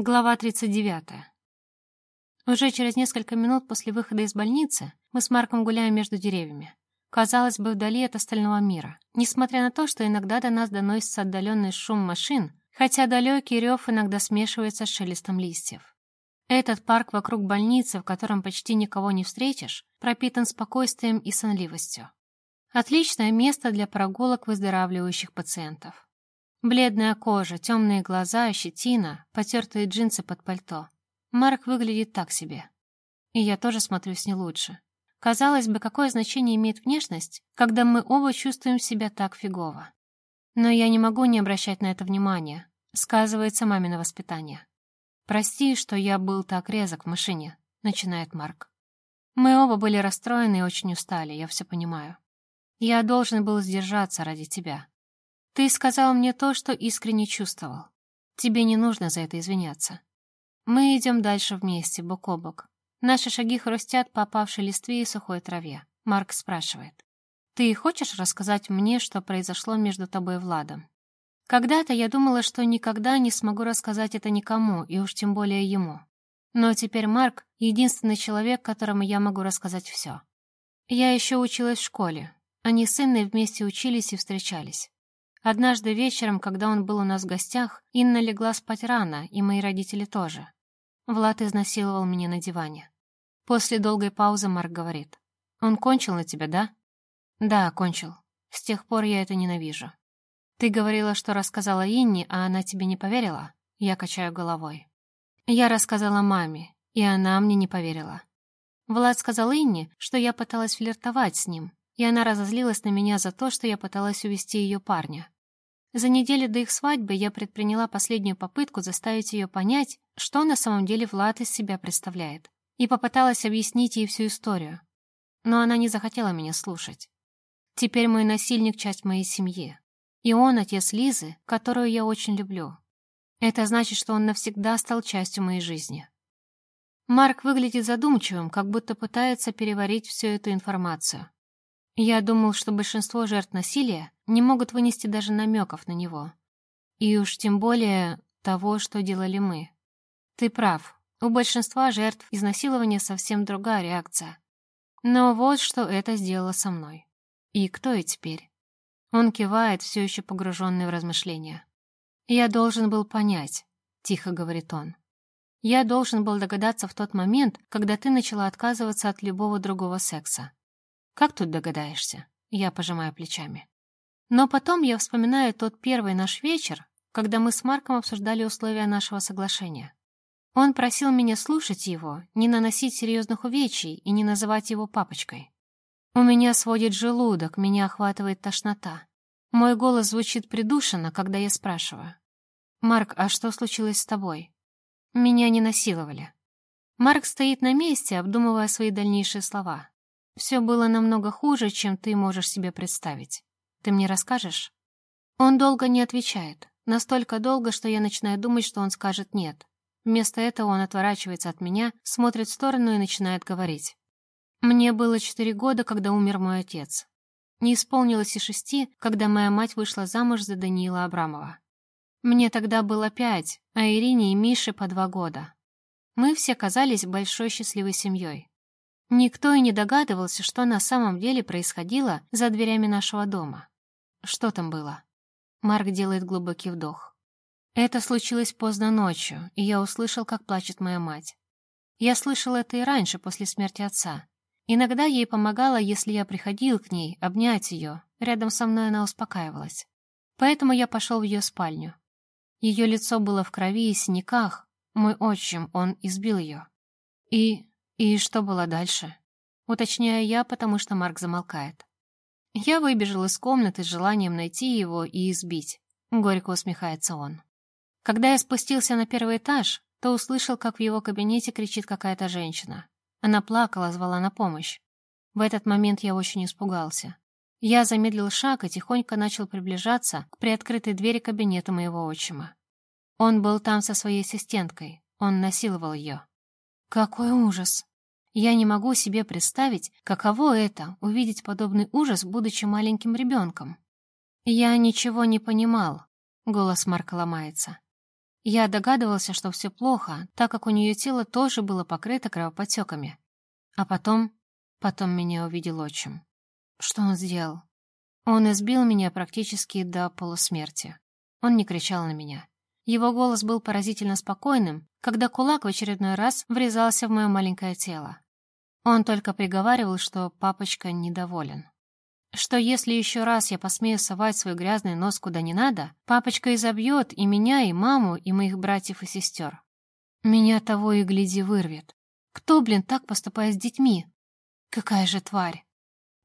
Глава 39. Уже через несколько минут после выхода из больницы мы с Марком гуляем между деревьями. Казалось бы, вдали от остального мира. Несмотря на то, что иногда до нас доносится отдаленный шум машин, хотя далекий рев иногда смешивается с шелестом листьев. Этот парк вокруг больницы, в котором почти никого не встретишь, пропитан спокойствием и сонливостью. Отличное место для прогулок выздоравливающих пациентов. Бледная кожа, темные глаза, щетина, потертые джинсы под пальто. Марк выглядит так себе. И я тоже смотрюсь не лучше. Казалось бы, какое значение имеет внешность, когда мы оба чувствуем себя так фигово. Но я не могу не обращать на это внимания. Сказывается мамино воспитание. «Прости, что я был так резок в машине», — начинает Марк. «Мы оба были расстроены и очень устали, я все понимаю. Я должен был сдержаться ради тебя. Ты сказал мне то, что искренне чувствовал. Тебе не нужно за это извиняться. Мы идем дальше вместе, бок о бок. Наши шаги хрустят по опавшей листве и сухой траве. Марк спрашивает. «Ты хочешь рассказать мне, что произошло между тобой и Владом?» Когда-то я думала, что никогда не смогу рассказать это никому, и уж тем более ему. Но теперь Марк — единственный человек, которому я могу рассказать все. Я еще училась в школе. Они с Инной вместе учились и встречались. Однажды вечером, когда он был у нас в гостях, Инна легла спать рано, и мои родители тоже. Влад изнасиловал меня на диване. После долгой паузы Марк говорит. «Он кончил на тебя, да?» «Да, кончил. С тех пор я это ненавижу». «Ты говорила, что рассказала Инне, а она тебе не поверила?» Я качаю головой. Я рассказала маме, и она мне не поверила. Влад сказал Инне, что я пыталась флиртовать с ним, и она разозлилась на меня за то, что я пыталась увести ее парня. За неделю до их свадьбы я предприняла последнюю попытку заставить ее понять, что на самом деле Влад из себя представляет, и попыталась объяснить ей всю историю. Но она не захотела меня слушать. Теперь мой насильник — часть моей семьи. И он — отец Лизы, которую я очень люблю. Это значит, что он навсегда стал частью моей жизни. Марк выглядит задумчивым, как будто пытается переварить всю эту информацию. Я думал, что большинство жертв насилия не могут вынести даже намеков на него. И уж тем более того, что делали мы. Ты прав, у большинства жертв изнасилования совсем другая реакция. Но вот что это сделало со мной. И кто я теперь? Он кивает, все еще погруженный в размышления. «Я должен был понять», — тихо говорит он. «Я должен был догадаться в тот момент, когда ты начала отказываться от любого другого секса. Как тут догадаешься? Я пожимаю плечами. Но потом я вспоминаю тот первый наш вечер, когда мы с Марком обсуждали условия нашего соглашения. Он просил меня слушать его, не наносить серьезных увечий и не называть его папочкой. У меня сводит желудок, меня охватывает тошнота. Мой голос звучит придушенно, когда я спрашиваю. «Марк, а что случилось с тобой?» «Меня не насиловали». Марк стоит на месте, обдумывая свои дальнейшие слова. Все было намного хуже, чем ты можешь себе представить. Ты мне расскажешь?» Он долго не отвечает. Настолько долго, что я начинаю думать, что он скажет «нет». Вместо этого он отворачивается от меня, смотрит в сторону и начинает говорить. «Мне было четыре года, когда умер мой отец. Не исполнилось и шести, когда моя мать вышла замуж за Даниила Абрамова. Мне тогда было пять, а Ирине и Мише по два года. Мы все казались большой счастливой семьей. Никто и не догадывался, что на самом деле происходило за дверями нашего дома. Что там было? Марк делает глубокий вдох. Это случилось поздно ночью, и я услышал, как плачет моя мать. Я слышал это и раньше, после смерти отца. Иногда ей помогало, если я приходил к ней, обнять ее. Рядом со мной она успокаивалась. Поэтому я пошел в ее спальню. Ее лицо было в крови и синяках. Мой отчим, он избил ее. И «И что было дальше?» Уточняю я, потому что Марк замолкает. Я выбежал из комнаты с желанием найти его и избить. Горько усмехается он. Когда я спустился на первый этаж, то услышал, как в его кабинете кричит какая-то женщина. Она плакала, звала на помощь. В этот момент я очень испугался. Я замедлил шаг и тихонько начал приближаться к приоткрытой двери кабинета моего отчима. Он был там со своей ассистенткой. Он насиловал ее. Какой ужас! Я не могу себе представить, каково это — увидеть подобный ужас, будучи маленьким ребенком. Я ничего не понимал. Голос Марка ломается. Я догадывался, что все плохо, так как у нее тело тоже было покрыто кровоподтеками. А потом... Потом меня увидел отчим. Что он сделал? Он избил меня практически до полусмерти. Он не кричал на меня. Его голос был поразительно спокойным, когда кулак в очередной раз врезался в мое маленькое тело. Он только приговаривал, что папочка недоволен. Что если еще раз я посмею совать свой грязный нос куда не надо, папочка изобьет и меня, и маму, и моих братьев и сестер. Меня того и гляди вырвет. Кто, блин, так поступает с детьми? Какая же тварь!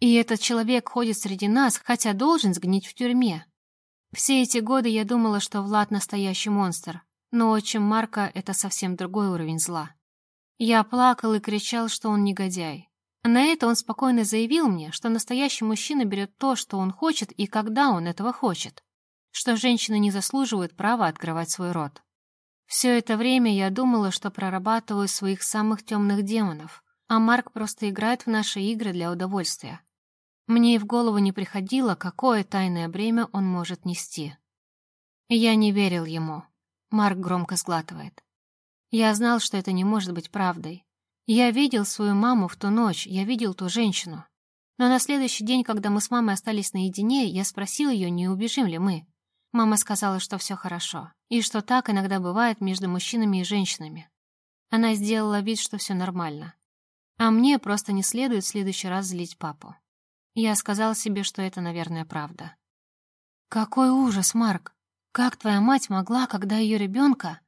И этот человек ходит среди нас, хотя должен сгнить в тюрьме. Все эти годы я думала, что Влад настоящий монстр, но отчим Марка — это совсем другой уровень зла. Я плакал и кричал, что он негодяй. На это он спокойно заявил мне, что настоящий мужчина берет то, что он хочет и когда он этого хочет, что женщины не заслуживают права открывать свой рот. Все это время я думала, что прорабатываю своих самых темных демонов, а Марк просто играет в наши игры для удовольствия. Мне и в голову не приходило, какое тайное бремя он может нести. Я не верил ему. Марк громко сглатывает. Я знал, что это не может быть правдой, я видел свою маму в ту ночь, я видел ту женщину. Но на следующий день, когда мы с мамой остались наедине, я спросил ее, не убежим ли мы. Мама сказала, что все хорошо, и что так иногда бывает между мужчинами и женщинами. Она сделала вид, что все нормально. А мне просто не следует в следующий раз злить папу. Я сказал себе, что это, наверное, правда. «Какой ужас, Марк! Как твоя мать могла, когда ее ребенка...»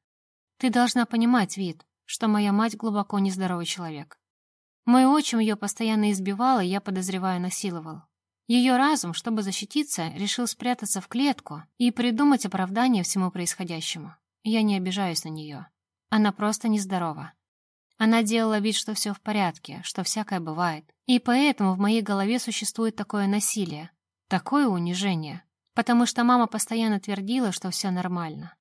«Ты должна понимать, Вид, что моя мать глубоко нездоровый человек. Мой отчим ее постоянно избивал, и я подозреваю, насиловал. Ее разум, чтобы защититься, решил спрятаться в клетку и придумать оправдание всему происходящему. Я не обижаюсь на нее. Она просто нездорова. Она делала вид, что все в порядке, что всякое бывает. И поэтому в моей голове существует такое насилие, такое унижение. Потому что мама постоянно твердила, что все нормально.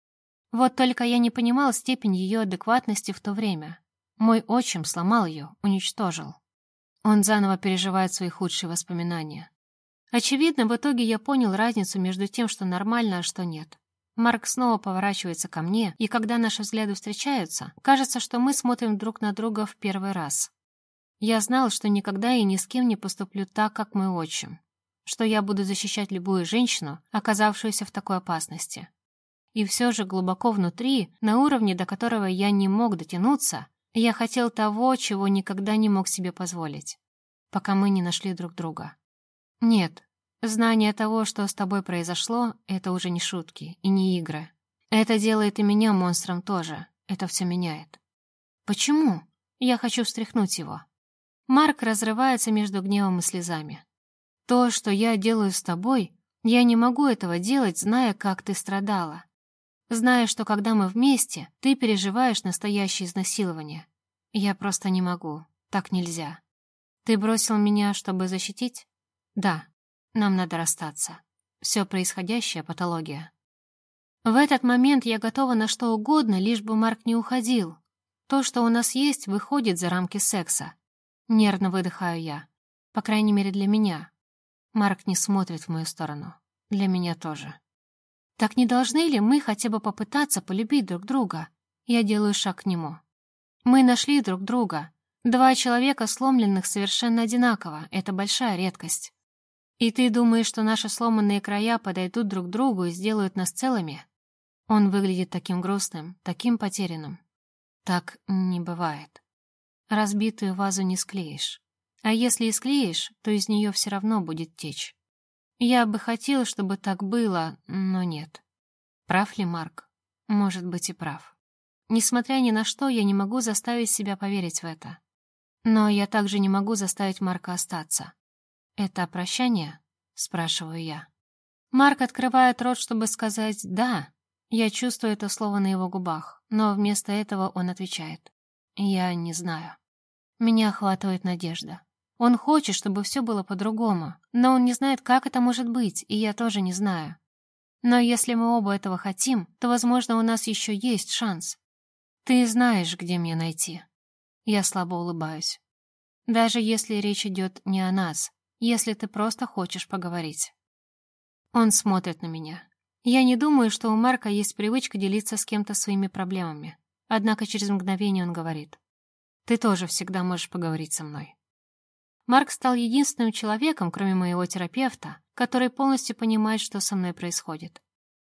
Вот только я не понимал степень ее адекватности в то время. Мой отчим сломал ее, уничтожил. Он заново переживает свои худшие воспоминания. Очевидно, в итоге я понял разницу между тем, что нормально, а что нет. Марк снова поворачивается ко мне, и когда наши взгляды встречаются, кажется, что мы смотрим друг на друга в первый раз. Я знал, что никогда и ни с кем не поступлю так, как мой отчим, что я буду защищать любую женщину, оказавшуюся в такой опасности. И все же глубоко внутри, на уровне, до которого я не мог дотянуться, я хотел того, чего никогда не мог себе позволить, пока мы не нашли друг друга. Нет, знание того, что с тобой произошло, это уже не шутки и не игры. Это делает и меня монстром тоже, это все меняет. Почему? Я хочу встряхнуть его. Марк разрывается между гневом и слезами. То, что я делаю с тобой, я не могу этого делать, зная, как ты страдала зная, что когда мы вместе, ты переживаешь настоящее изнасилование. Я просто не могу. Так нельзя. Ты бросил меня, чтобы защитить? Да. Нам надо расстаться. Все происходящее — патология. В этот момент я готова на что угодно, лишь бы Марк не уходил. То, что у нас есть, выходит за рамки секса. Нервно выдыхаю я. По крайней мере, для меня. Марк не смотрит в мою сторону. Для меня тоже. Так не должны ли мы хотя бы попытаться полюбить друг друга? Я делаю шаг к нему. Мы нашли друг друга. Два человека, сломленных совершенно одинаково. Это большая редкость. И ты думаешь, что наши сломанные края подойдут друг другу и сделают нас целыми? Он выглядит таким грустным, таким потерянным. Так не бывает. Разбитую вазу не склеишь. А если и склеишь, то из нее все равно будет течь. Я бы хотел, чтобы так было, но нет. Прав ли Марк? Может быть и прав. Несмотря ни на что, я не могу заставить себя поверить в это. Но я также не могу заставить Марка остаться. «Это прощание?» — спрашиваю я. Марк открывает рот, чтобы сказать «да». Я чувствую это слово на его губах, но вместо этого он отвечает. «Я не знаю». Меня охватывает надежда. Он хочет, чтобы все было по-другому, но он не знает, как это может быть, и я тоже не знаю. Но если мы оба этого хотим, то, возможно, у нас еще есть шанс. Ты знаешь, где меня найти. Я слабо улыбаюсь. Даже если речь идет не о нас, если ты просто хочешь поговорить. Он смотрит на меня. Я не думаю, что у Марка есть привычка делиться с кем-то своими проблемами. Однако через мгновение он говорит. «Ты тоже всегда можешь поговорить со мной». Марк стал единственным человеком, кроме моего терапевта, который полностью понимает, что со мной происходит.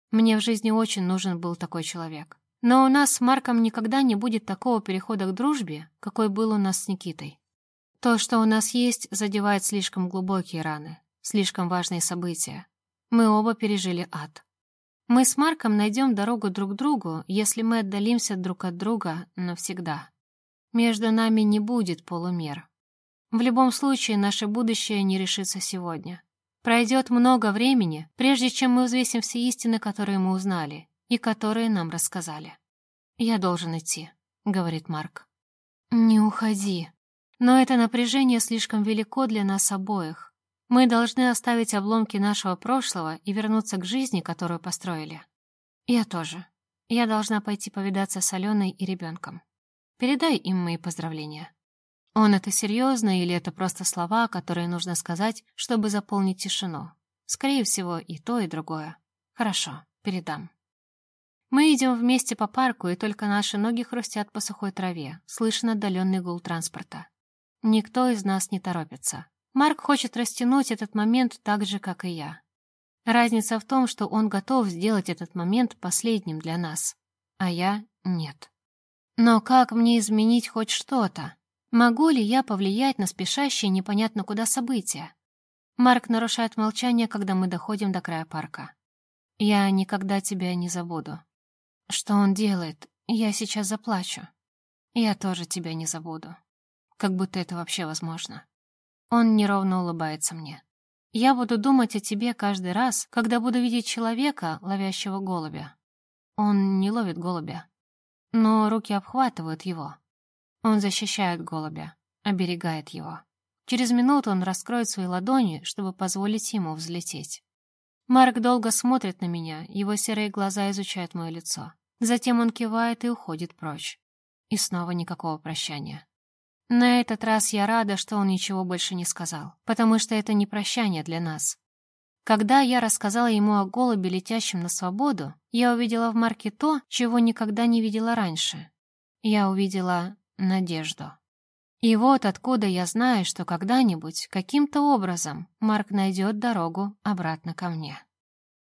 Мне в жизни очень нужен был такой человек. Но у нас с Марком никогда не будет такого перехода к дружбе, какой был у нас с Никитой. То, что у нас есть, задевает слишком глубокие раны, слишком важные события. Мы оба пережили ад. Мы с Марком найдем дорогу друг к другу, если мы отдалимся друг от друга навсегда. Между нами не будет полумер. В любом случае, наше будущее не решится сегодня. Пройдет много времени, прежде чем мы взвесим все истины, которые мы узнали и которые нам рассказали. «Я должен идти», — говорит Марк. «Не уходи. Но это напряжение слишком велико для нас обоих. Мы должны оставить обломки нашего прошлого и вернуться к жизни, которую построили. Я тоже. Я должна пойти повидаться с Аленой и ребенком. Передай им мои поздравления. Он это серьезно или это просто слова, которые нужно сказать, чтобы заполнить тишину? Скорее всего, и то, и другое. Хорошо, передам. Мы идем вместе по парку, и только наши ноги хрустят по сухой траве. Слышен отдаленный гул транспорта. Никто из нас не торопится. Марк хочет растянуть этот момент так же, как и я. Разница в том, что он готов сделать этот момент последним для нас, а я — нет. Но как мне изменить хоть что-то? Могу ли я повлиять на спешащие непонятно куда события? Марк нарушает молчание, когда мы доходим до края парка. Я никогда тебя не забуду. Что он делает? Я сейчас заплачу. Я тоже тебя не забуду. Как будто это вообще возможно. Он неровно улыбается мне. Я буду думать о тебе каждый раз, когда буду видеть человека, ловящего голубя. Он не ловит голубя, но руки обхватывают его. Он защищает голубя, оберегает его. Через минуту он раскроет свои ладони, чтобы позволить ему взлететь. Марк долго смотрит на меня, его серые глаза изучают мое лицо. Затем он кивает и уходит прочь. И снова никакого прощания. На этот раз я рада, что он ничего больше не сказал, потому что это не прощание для нас. Когда я рассказала ему о голубе, летящем на свободу, я увидела в Марке то, чего никогда не видела раньше. Я увидела надежду. И вот откуда я знаю, что когда-нибудь, каким-то образом, Марк найдет дорогу обратно ко мне.